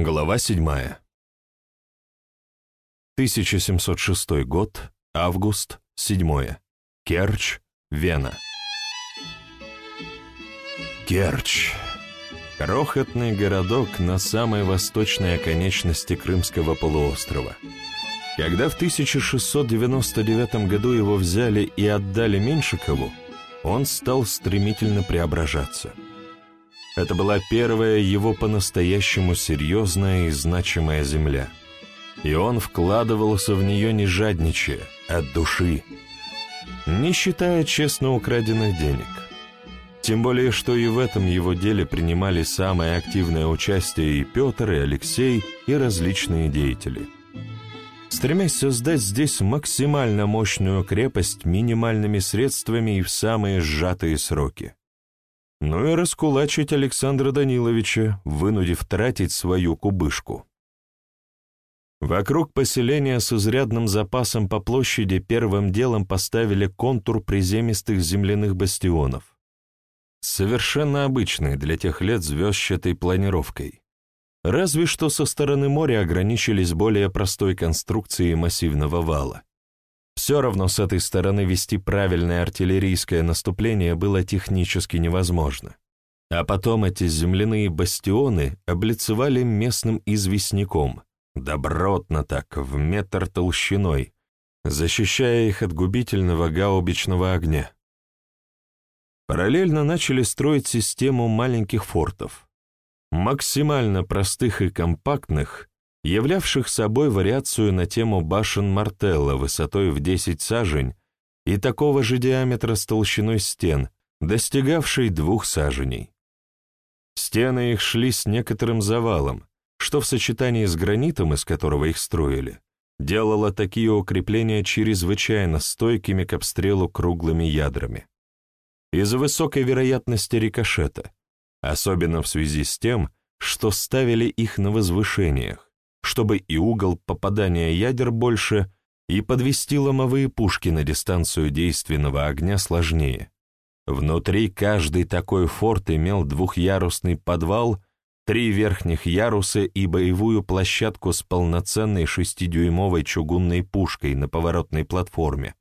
Глава 7. 1706 год, август, 7. Керчь, Вена. Керчь. Крохотный городок на самой восточной оконечности Крымского полуострова. Когда в 1699 году его взяли и отдали Меньшикову, он стал стремительно преображаться – это была первая его по-настоящему серьезная и значимая земля. И он вкладывался в нее не жадничая, от души, не считая честно украденных денег. Тем более, что и в этом его деле принимали самое активное участие и Петр, и Алексей, и различные деятели. Стремясь создать здесь максимально мощную крепость минимальными средствами и в самые сжатые сроки ну и раскулачить Александра Даниловича, вынудив тратить свою кубышку. Вокруг поселения с изрядным запасом по площади первым делом поставили контур приземистых земляных бастионов, совершенно обычный для тех лет звездчатой планировкой. Разве что со стороны моря ограничились более простой конструкцией массивного вала. Все равно с этой стороны вести правильное артиллерийское наступление было технически невозможно. А потом эти земляные бастионы облицевали местным известняком, добротно так, в метр толщиной, защищая их от губительного гаубичного огня. Параллельно начали строить систему маленьких фортов, максимально простых и компактных, являвших собой вариацию на тему башен Мартелла высотой в 10 сажень и такого же диаметра с толщиной стен, достигавшей двух саженей. Стены их шли с некоторым завалом, что в сочетании с гранитом, из которого их строили, делало такие укрепления чрезвычайно стойкими к обстрелу круглыми ядрами. Из-за высокой вероятности рикошета, особенно в связи с тем, что ставили их на возвышениях, чтобы и угол попадания ядер больше, и подвести ломовые пушки на дистанцию действенного огня сложнее. Внутри каждый такой форт имел двухъярусный подвал, три верхних яруса и боевую площадку с полноценной шестидюймовой чугунной пушкой на поворотной платформе,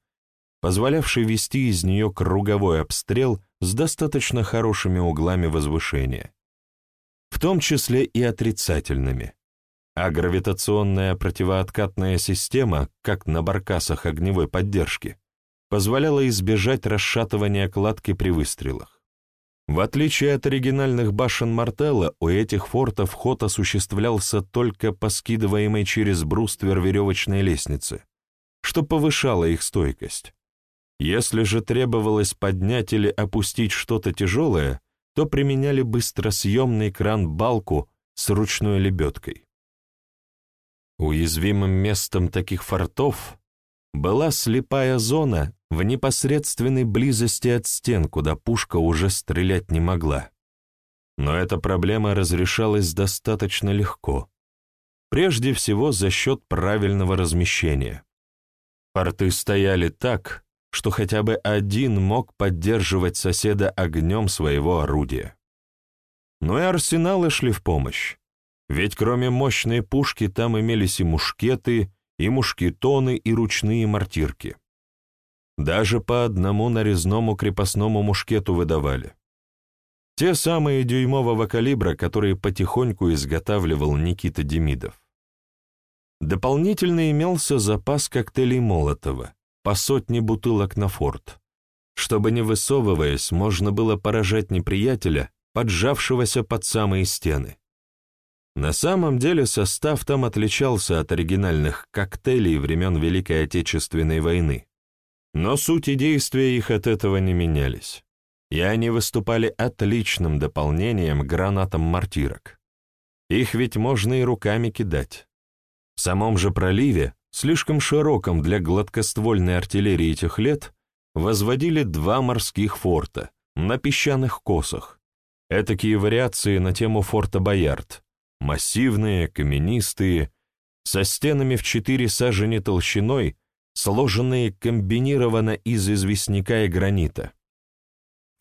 позволявшей вести из нее круговой обстрел с достаточно хорошими углами возвышения, в том числе и отрицательными а гравитационная противооткатная система, как на баркасах огневой поддержки, позволяла избежать расшатывания кладки при выстрелах. В отличие от оригинальных башен Мартелла, у этих фортов ход осуществлялся только по скидываемой через бруствер веревочной лестницы, что повышало их стойкость. Если же требовалось поднять или опустить что-то тяжелое, то применяли быстросъемный кран-балку с ручной лебедкой. Уязвимым местом таких фортов была слепая зона в непосредственной близости от стен, куда пушка уже стрелять не могла. Но эта проблема разрешалась достаточно легко. Прежде всего за счет правильного размещения. Порты стояли так, что хотя бы один мог поддерживать соседа огнем своего орудия. Но и арсеналы шли в помощь. Ведь кроме мощной пушки там имелись и мушкеты, и мушкетоны, и ручные мортирки. Даже по одному нарезному крепостному мушкету выдавали. Те самые дюймового калибра, которые потихоньку изготавливал Никита Демидов. Дополнительно имелся запас коктейлей Молотова, по сотне бутылок на форт, чтобы, не высовываясь, можно было поражать неприятеля, поджавшегося под самые стены. На самом деле состав там отличался от оригинальных коктейлей времен Великой Отечественной войны, но суть действия их от этого не менялись, и они выступали отличным дополнением к гранатам мортирок. Их ведь можно и руками кидать. В самом же проливе, слишком широком для гладкоствольной артиллерии тех лет, возводили два морских форта на песчаных косах, этакие вариации на тему форта Боярд, массивные, каменистые, со стенами в четыре сажени толщиной, сложенные комбинированно из известняка и гранита.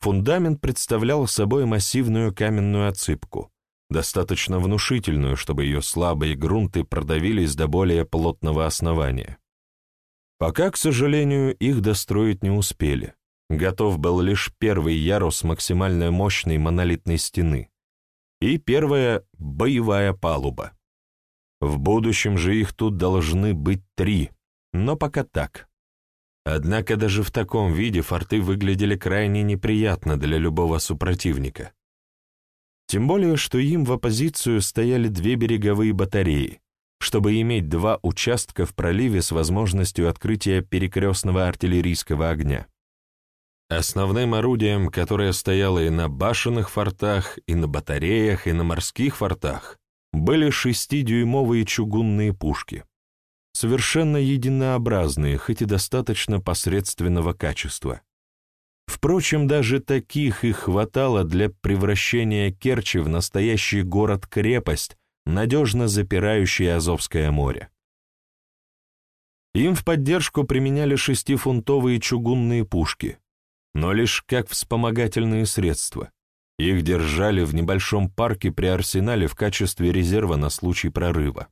Фундамент представлял собой массивную каменную отсыпку, достаточно внушительную, чтобы ее слабые грунты продавились до более плотного основания. Пока, к сожалению, их достроить не успели. Готов был лишь первый ярус максимально мощной монолитной стены и первая боевая палуба. В будущем же их тут должны быть три, но пока так. Однако даже в таком виде форты выглядели крайне неприятно для любого супротивника. Тем более, что им в оппозицию стояли две береговые батареи, чтобы иметь два участка в проливе с возможностью открытия перекрестного артиллерийского огня. Основным орудием, которое стояло и на башенных фортах, и на батареях, и на морских фортах, были шестидюймовые чугунные пушки, совершенно единообразные, хоть и достаточно посредственного качества. Впрочем, даже таких их хватало для превращения Керчи в настоящий город-крепость, надежно запирающий Азовское море. Им в поддержку применяли шестифунтовые чугунные пушки, но лишь как вспомогательные средства. Их держали в небольшом парке при арсенале в качестве резерва на случай прорыва.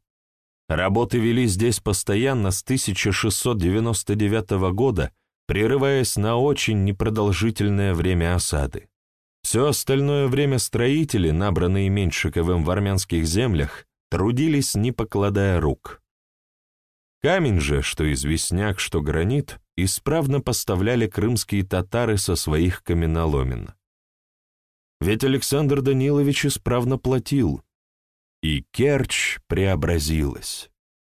Работы вели здесь постоянно с 1699 года прерываясь на очень непродолжительное время осады. Все остальное время строители, набранные Меньшиковым в армянских землях, трудились, не покладая рук. Камень же, что известняк, что гранит, исправно поставляли крымские татары со своих каменоломен. Ведь Александр Данилович исправно платил, и Керчь преобразилась.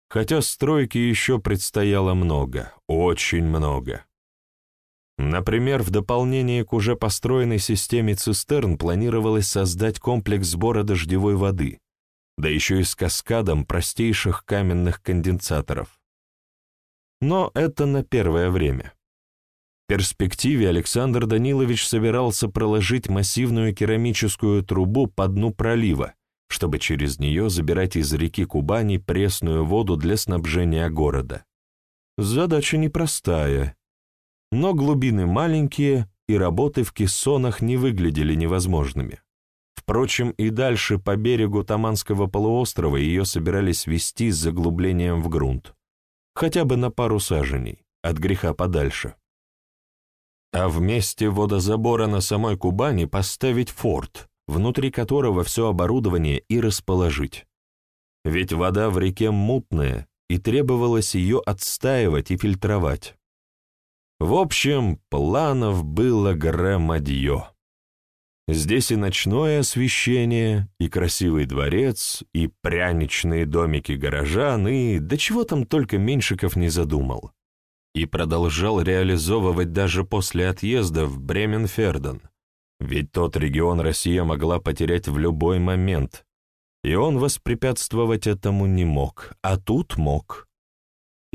Хотя стройки еще предстояло много, очень много. Например, в дополнение к уже построенной системе цистерн планировалось создать комплекс сбора дождевой воды, да еще и с каскадом простейших каменных конденсаторов. Но это на первое время. В перспективе Александр Данилович собирался проложить массивную керамическую трубу по дну пролива, чтобы через нее забирать из реки Кубани пресную воду для снабжения города. Задача непростая, но глубины маленькие, и работы в кессонах не выглядели невозможными. Впрочем, и дальше по берегу Таманского полуострова ее собирались вести с заглублением в грунт, хотя бы на пару саженей, от греха подальше. А вместе водозабора на самой Кубани поставить форт, внутри которого все оборудование и расположить. Ведь вода в реке мутная, и требовалось ее отстаивать и фильтровать. В общем, планов было громадье. Здесь и ночное освещение, и красивый дворец, и пряничные домики горожан, и да чего там только Меньшиков не задумал. И продолжал реализовывать даже после отъезда в Бременферден, ведь тот регион Россия могла потерять в любой момент, и он воспрепятствовать этому не мог, а тут мог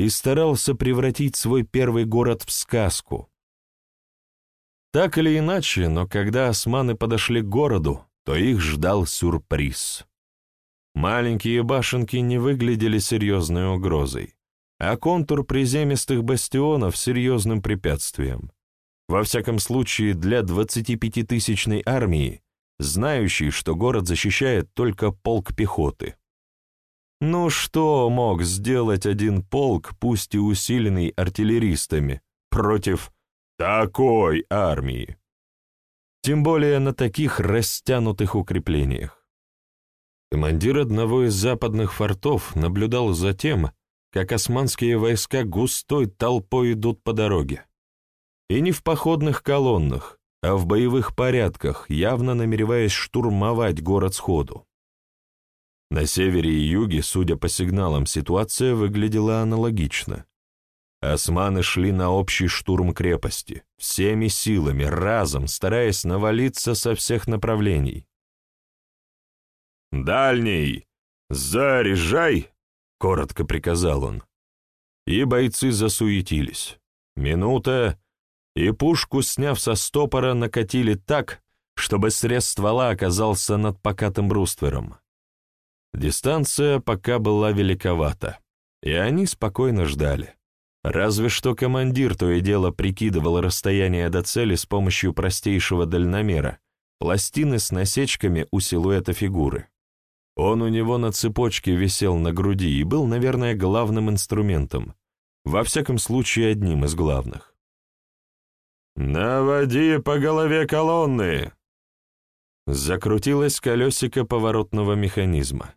и старался превратить свой первый город в сказку. Так или иначе, но когда османы подошли к городу, то их ждал сюрприз. Маленькие башенки не выглядели серьезной угрозой, а контур приземистых бастионов — серьезным препятствием. Во всяком случае, для 25-тысячной армии, знающей, что город защищает только полк пехоты. Ну что мог сделать один полк, пусть и усиленный артиллеристами, против такой армии? Тем более на таких растянутых укреплениях. Командир одного из западных фортов наблюдал за тем, как османские войска густой толпой идут по дороге. И не в походных колоннах, а в боевых порядках, явно намереваясь штурмовать город сходу. На севере и юге, судя по сигналам, ситуация выглядела аналогично. Османы шли на общий штурм крепости, всеми силами, разом, стараясь навалиться со всех направлений. «Дальний! Заряжай!» — коротко приказал он. И бойцы засуетились. Минута, и пушку, сняв со стопора, накатили так, чтобы срез ствола оказался над покатым бруствером. Дистанция пока была великовата, и они спокойно ждали. Разве что командир то и дело прикидывал расстояние до цели с помощью простейшего дальномера, пластины с насечками у силуэта фигуры. Он у него на цепочке висел на груди и был, наверное, главным инструментом, во всяком случае одним из главных. «Наводи по голове колонны!» Закрутилось колесико поворотного механизма,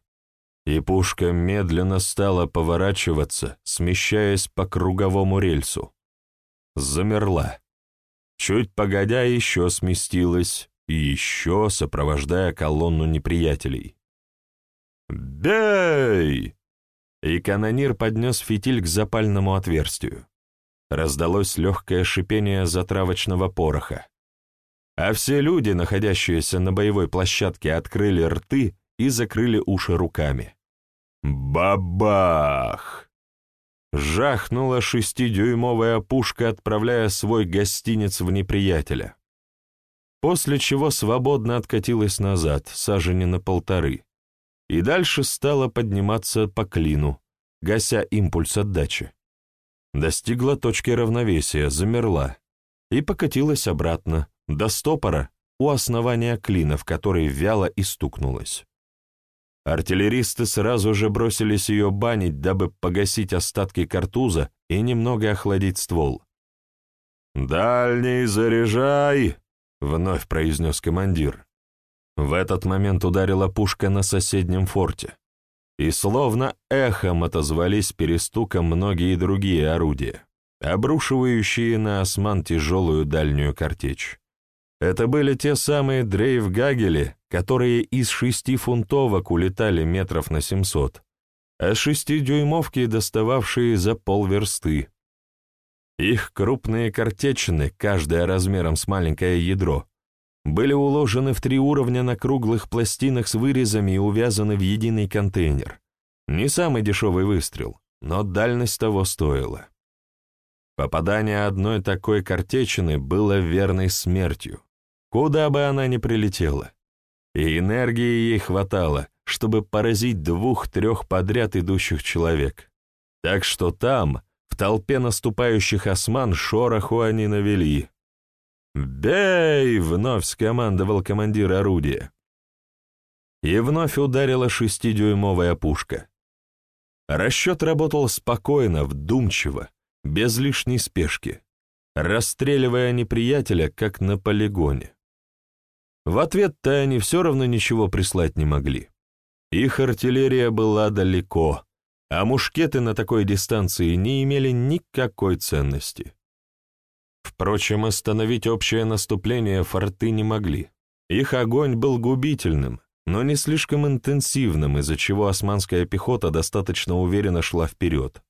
и пушка медленно стала поворачиваться, смещаясь по круговому рельсу. Замерла. Чуть погодя еще сместилась, и еще сопровождая колонну неприятелей. «Бей!» И канонир поднес фитиль к запальному отверстию. Раздалось легкое шипение затравочного пороха. А все люди, находящиеся на боевой площадке, открыли рты и закрыли уши руками. Бабах! Жахнула шестидюймовая пушка, отправляя свой гостиниц в неприятеля. После чего свободно откатилась назад, сажени на полторы, и дальше стала подниматься по клину, гася импульс отдачи. Достигла точки равновесия, замерла и покатилась обратно, до стопора, у основания клина, в который вяло и стукнулась. Артиллеристы сразу же бросились ее банить, дабы погасить остатки картуза и немного охладить ствол. «Дальний заряжай!» — вновь произнес командир. В этот момент ударила пушка на соседнем форте, и словно эхом отозвались перестуком многие другие орудия, обрушивающие на осман тяжелую дальнюю картечь. Это были те самые дрейв-гагели, которые из шестифунтовок улетали метров на семьсот, а шестидюймовки, достававшие за полверсты. Их крупные картечины, каждая размером с маленькое ядро, были уложены в три уровня на круглых пластинах с вырезами и увязаны в единый контейнер. Не самый дешевый выстрел, но дальность того стоила. Попадание одной такой картечины было верной смертью куда бы она ни прилетела. И энергии ей хватало, чтобы поразить двух-трех подряд идущих человек. Так что там, в толпе наступающих осман, шороху они навели. «Бей!» — вновь скомандовал командир орудия. И вновь ударила шестидюймовая пушка. Расчет работал спокойно, вдумчиво, без лишней спешки, расстреливая неприятеля, как на полигоне. В ответ-то они все равно ничего прислать не могли. Их артиллерия была далеко, а мушкеты на такой дистанции не имели никакой ценности. Впрочем, остановить общее наступление форты не могли. Их огонь был губительным, но не слишком интенсивным, из-за чего османская пехота достаточно уверенно шла вперед,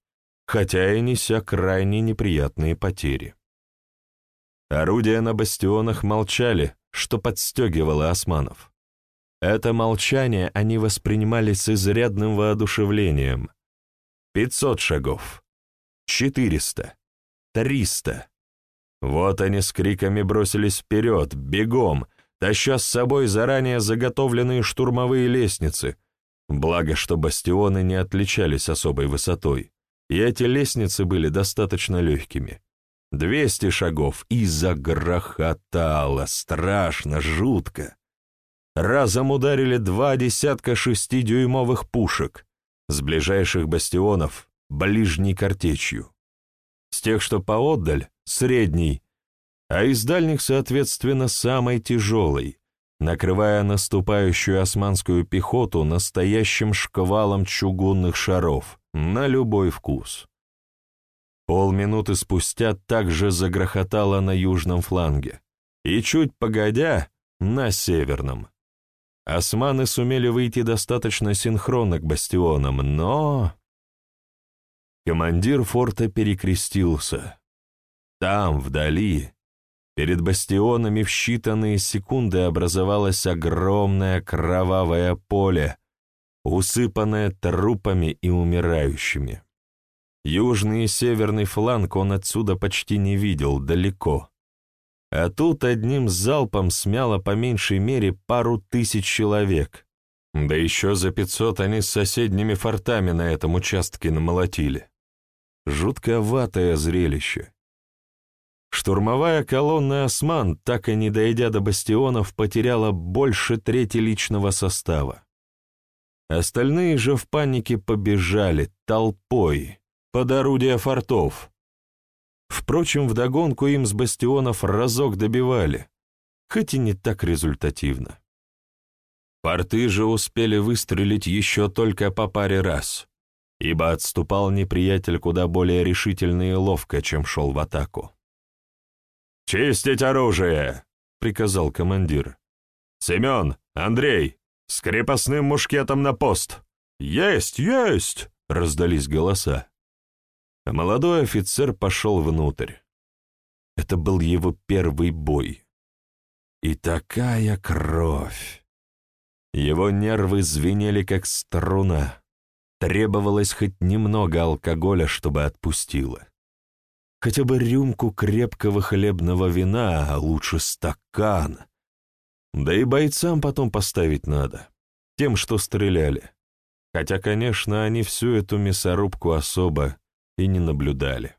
хотя и неся крайне неприятные потери. Орудия на бастионах молчали, что подстегивало османов. Это молчание они воспринимали с изрядным воодушевлением. Пятьсот шагов. Четыреста. Триста. Вот они с криками бросились вперед, бегом, таща с собой заранее заготовленные штурмовые лестницы, благо что бастионы не отличались особой высотой, и эти лестницы были достаточно легкими. Двести шагов, и загрохотало, страшно, жутко. Разом ударили два десятка шестидюймовых пушек, с ближайших бастионов — ближней картечью. С тех, что поотдаль — средний, а из дальних, соответственно, самой тяжелой, накрывая наступающую османскую пехоту настоящим шквалом чугунных шаров на любой вкус. Полминуты спустя также загрохотало на южном фланге, и чуть погодя — на северном. Османы сумели выйти достаточно синхронно к бастионам, но... Командир форта перекрестился. Там, вдали, перед бастионами в считанные секунды образовалось огромное кровавое поле, усыпанное трупами и умирающими. Южный и северный фланг он отсюда почти не видел, далеко. А тут одним залпом смяло по меньшей мере пару тысяч человек. Да еще за пятьсот они с соседними фортами на этом участке намолотили. Жутковатое зрелище. Штурмовая колонна «Осман», так и не дойдя до бастионов, потеряла больше трети личного состава. Остальные же в панике побежали толпой под орудия фортов. Впрочем, вдогонку им с бастионов разок добивали, хоть и не так результативно. Порты же успели выстрелить еще только по паре раз, ибо отступал неприятель куда более решительно и ловко, чем шел в атаку. «Чистить оружие!» — приказал командир. «Семен, Андрей, с крепостным мушкетом на пост!» «Есть, есть!» — раздались голоса. А молодой офицер пошел внутрь. Это был его первый бой. И такая кровь! Его нервы звенели, как струна. Требовалось хоть немного алкоголя, чтобы отпустило. Хотя бы рюмку крепкого хлебного вина, а лучше стакан. Да и бойцам потом поставить надо, тем, что стреляли. Хотя, конечно, они всю эту мясорубку особо и не наблюдали.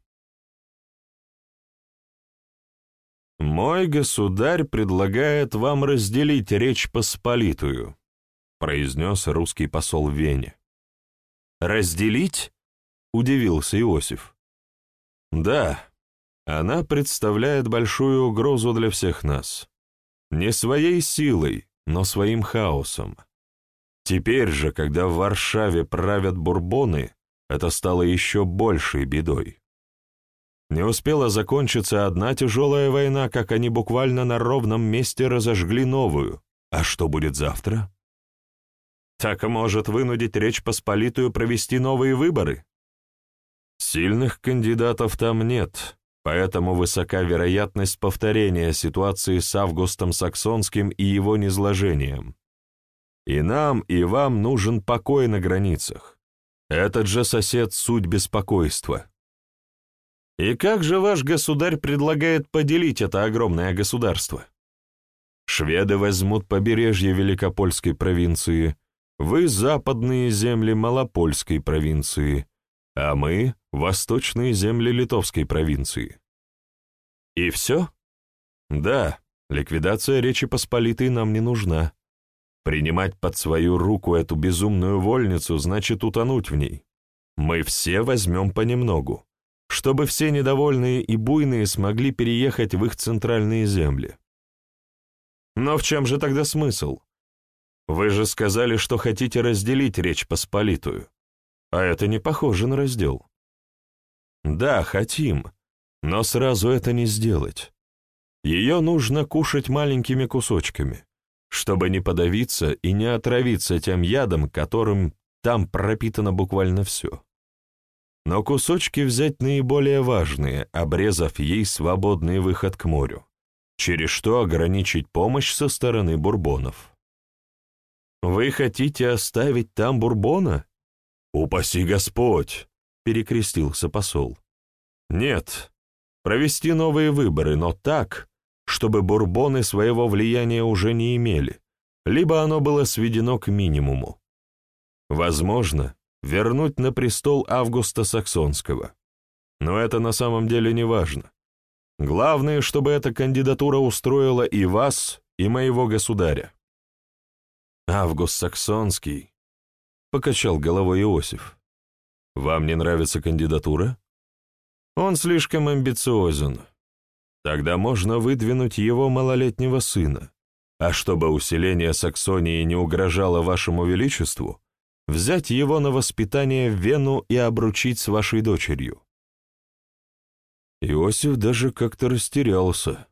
«Мой государь предлагает вам разделить Речь Посполитую», произнес русский посол в Вене. «Разделить?» — удивился Иосиф. Да, она представляет большую угрозу для всех нас. Не своей силой, но своим хаосом. Теперь же, когда в Варшаве правят бурбоны, это стало еще большей бедой. Не успела закончиться одна тяжелая война, как они буквально на ровном месте разожгли новую. А что будет завтра? Так может вынудить Речь Посполитую провести новые выборы? Сильных кандидатов там нет, поэтому высока вероятность повторения ситуации с Августом Саксонским и его низложением. И нам, и вам нужен покой на границах. Этот же сосед — суть беспокойства. И как же ваш государь предлагает поделить это огромное государство? Шведы возьмут побережье Великопольской провинции, вы — западные земли Малопольской провинции, а мы — восточные земли Литовской провинции. И все? Да, ликвидация Речи Посполитой нам не нужна. Принимать под свою руку эту безумную вольницу значит утонуть в ней. Мы все возьмем понемногу, чтобы все недовольные и буйные смогли переехать в их центральные земли. Но в чем же тогда смысл? Вы же сказали, что хотите разделить Речь Посполитую. А это не похоже на раздел. Да, хотим, но сразу это не сделать. Ее нужно кушать маленькими кусочками, чтобы не подавиться и не отравиться тем ядом, которым там пропитано буквально все. Но кусочки взять наиболее важные, обрезав ей свободный выход к морю, через что ограничить помощь со стороны бурбонов. Вы хотите оставить там бурбона? «Упаси Господь!» — перекрестился посол. «Нет, провести новые выборы, но так, чтобы бурбоны своего влияния уже не имели, либо оно было сведено к минимуму. Возможно, вернуть на престол Августа Саксонского. Но это на самом деле не важно. Главное, чтобы эта кандидатура устроила и вас, и моего государя. Август Саксонский покачал головой Иосиф. Вам не нравится кандидатура? Он слишком амбициозен. Тогда можно выдвинуть его малолетнего сына. А чтобы усиление Саксонии не угрожало вашему величеству, взять его на воспитание в Вену и обручить с вашей дочерью. Иосиф даже как-то растерялся.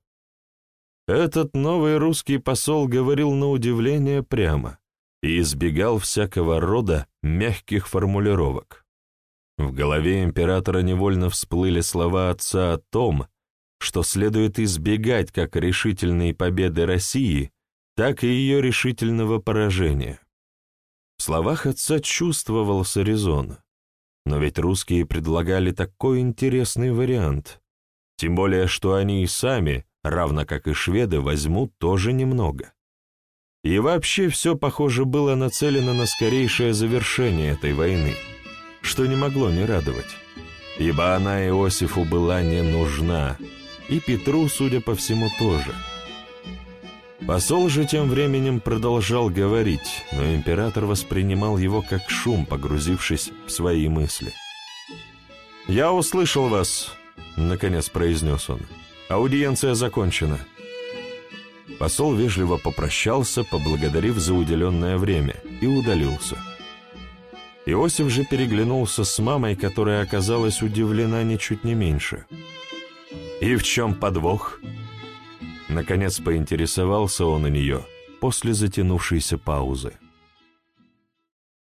Этот новый русский посол говорил на удивление прямо и избегал всякого рода мягких формулировок. В голове императора невольно всплыли слова отца о том, что следует избегать как решительной победы России, так и ее решительного поражения. В словах отца чувствовался резон, но ведь русские предлагали такой интересный вариант, тем более что они и сами, равно как и шведы, возьмут тоже немного. И вообще все, похоже, было нацелено на скорейшее завершение этой войны, что не могло не радовать, ибо она Иосифу была не нужна, И Петру, судя по всему, тоже. Посол же тем временем продолжал говорить, но император воспринимал его как шум, погрузившись в свои мысли. «Я услышал вас», — наконец произнес он. «Аудиенция закончена». Посол вежливо попрощался, поблагодарив за уделенное время, и удалился. Иосиф же переглянулся с мамой, которая оказалась удивлена ничуть не меньше. «И в чем подвох?» Наконец поинтересовался он у нее после затянувшейся паузы.